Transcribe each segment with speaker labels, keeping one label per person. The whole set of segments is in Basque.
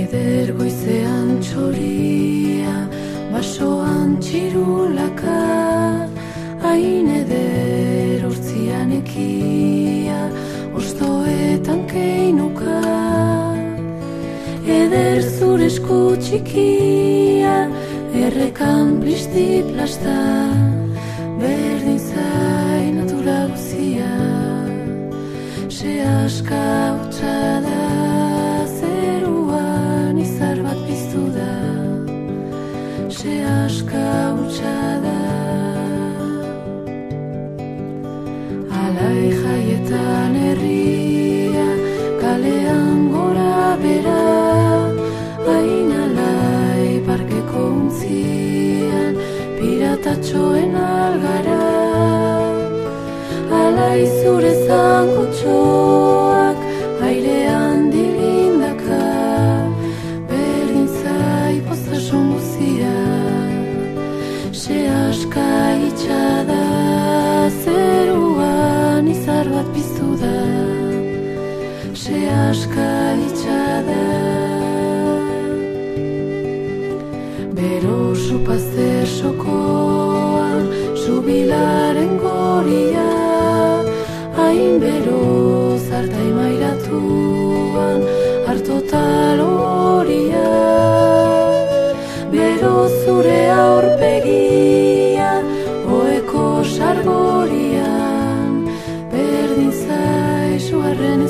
Speaker 1: Eder goizean txoria, basoan txirulaka, hain eder urtzian ekia, ostoetan keinuka. Eder zure esku txikia, errekan blisti plasta, berdin zain natura guzia, se aska piratatxoen algara. Alai zure zango txoak, airean dilindaka, berdin zai pozasun guzia. Se aska itxada, zeruan izar bat piztu da. Se aska itxada. Bero supazer sokoan, subilaren goria, hain bero zartai mairatuan, hartotal horia. Bero zure aurpegia, oeko sargorian, berdin zaizu arren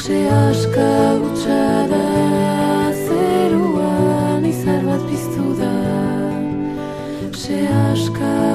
Speaker 1: Horixe aska utxa da Zeruan izar bat piztu da. Se aska utxa